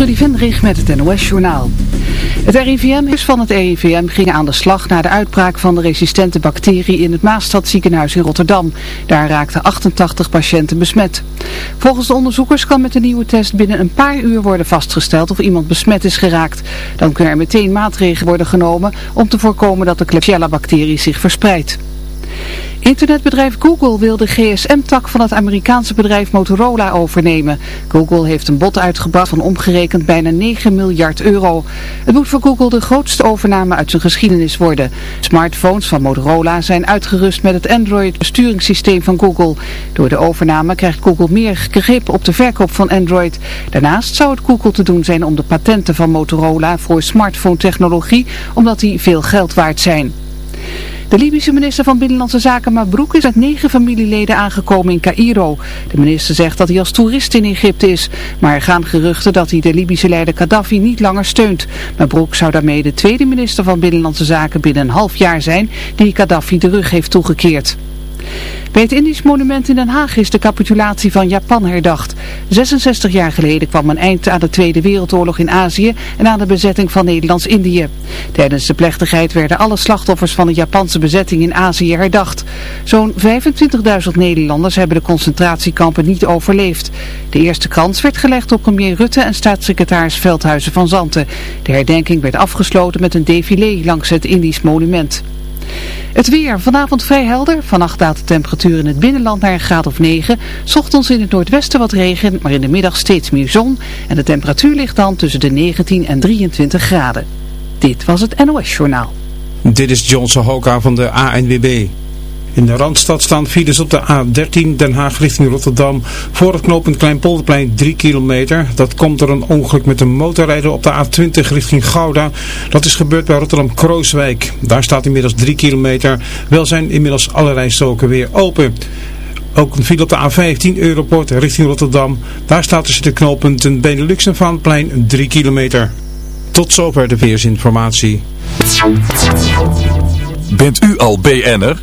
Trudy Vendrich met het NOS-journaal. Het RIVM van het RIVM ging aan de slag na de uitbraak van de resistente bacterie in het Maastadziekenhuis in Rotterdam. Daar raakten 88 patiënten besmet. Volgens de onderzoekers kan met de nieuwe test binnen een paar uur worden vastgesteld of iemand besmet is geraakt. Dan kunnen er meteen maatregelen worden genomen om te voorkomen dat de Klebsiella-bacterie zich verspreidt. Internetbedrijf Google wil de GSM-tak van het Amerikaanse bedrijf Motorola overnemen. Google heeft een bod uitgebracht van omgerekend bijna 9 miljard euro. Het moet voor Google de grootste overname uit zijn geschiedenis worden. Smartphones van Motorola zijn uitgerust met het Android-besturingssysteem van Google. Door de overname krijgt Google meer grip op de verkoop van Android. Daarnaast zou het Google te doen zijn om de patenten van Motorola voor smartphone-technologie, omdat die veel geld waard zijn. De Libische minister van Binnenlandse Zaken Mabrouk is met negen familieleden aangekomen in Cairo. De minister zegt dat hij als toerist in Egypte is, maar er gaan geruchten dat hij de Libische leider Gaddafi niet langer steunt. Mabrouk zou daarmee de tweede minister van Binnenlandse Zaken binnen een half jaar zijn die Gaddafi de rug heeft toegekeerd. Bij het Indisch monument in Den Haag is de capitulatie van Japan herdacht. 66 jaar geleden kwam een eind aan de Tweede Wereldoorlog in Azië en aan de bezetting van Nederlands-Indië. Tijdens de plechtigheid werden alle slachtoffers van de Japanse bezetting in Azië herdacht. Zo'n 25.000 Nederlanders hebben de concentratiekampen niet overleefd. De eerste krans werd gelegd op premier Rutte en staatssecretaris Veldhuizen van Zanten. De herdenking werd afgesloten met een défilé langs het Indisch monument. Het weer, vanavond vrij helder. Vannacht daalt de temperatuur in het binnenland naar een graad of 9. Ochtends in het noordwesten wat regen, maar in de middag steeds meer zon. En de temperatuur ligt dan tussen de 19 en 23 graden. Dit was het NOS Journaal. Dit is Johnson Hoka van de ANWB. In de Randstad staan files op de A13 Den Haag richting Rotterdam. Voor het knooppunt Kleinpolderplein 3 kilometer. Dat komt door een ongeluk met een motorrijder op de A20 richting Gouda. Dat is gebeurd bij Rotterdam-Krooswijk. Daar staat inmiddels 3 kilometer. Wel zijn inmiddels alle rijstroken weer open. Ook een file op de A15 Europort richting Rotterdam. Daar staat tussen de knooppunten Benelux en Vaanplein 3 kilometer. Tot zover de verkeersinformatie. Bent u al BN'er?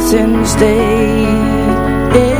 Valentine's Day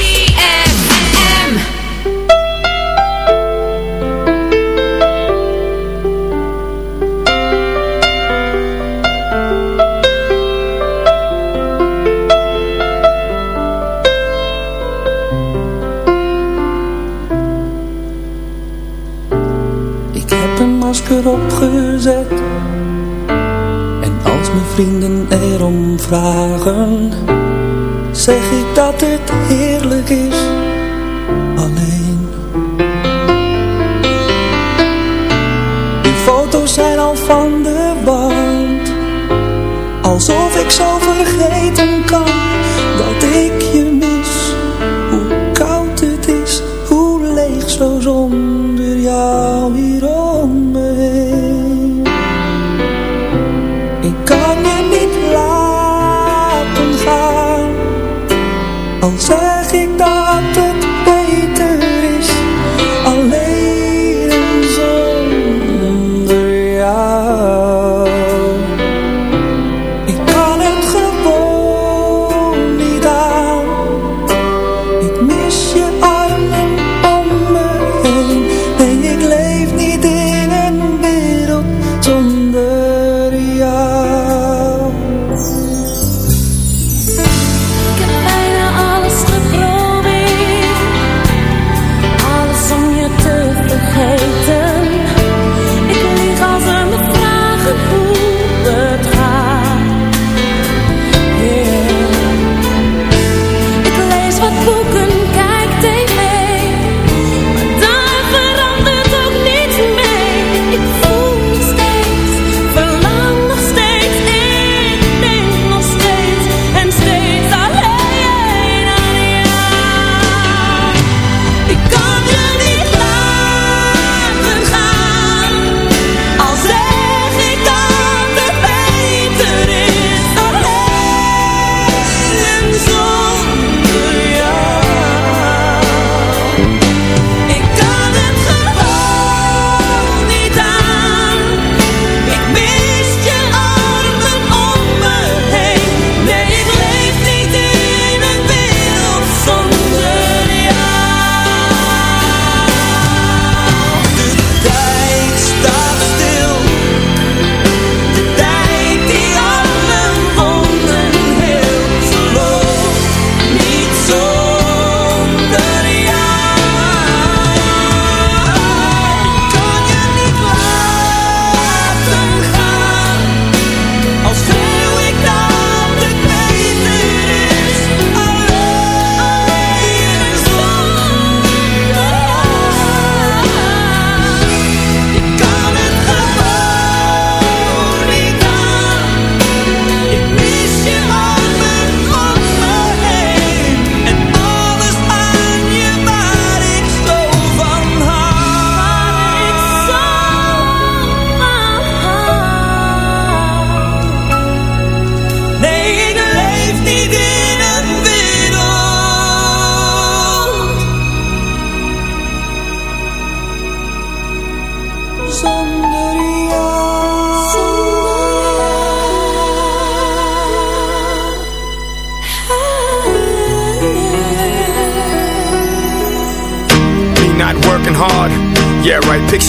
vragen, zeg ik dat het heerlijk is?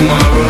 tomorrow.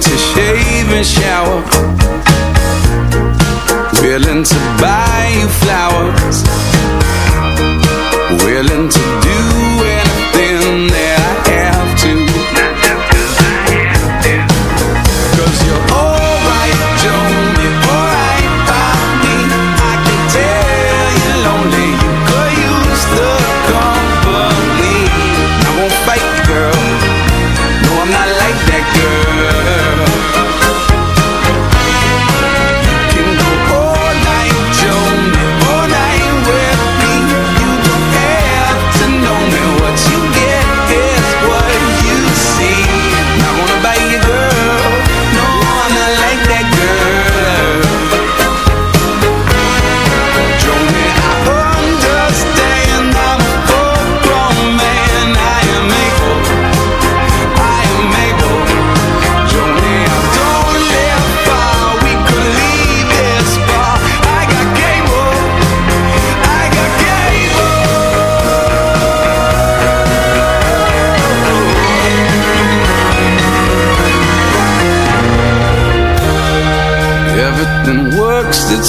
to shave and shower.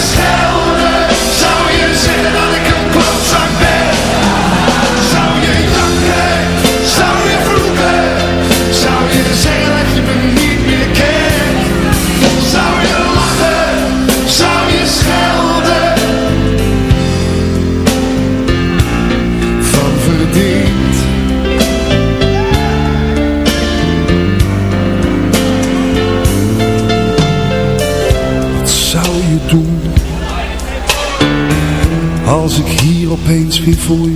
Just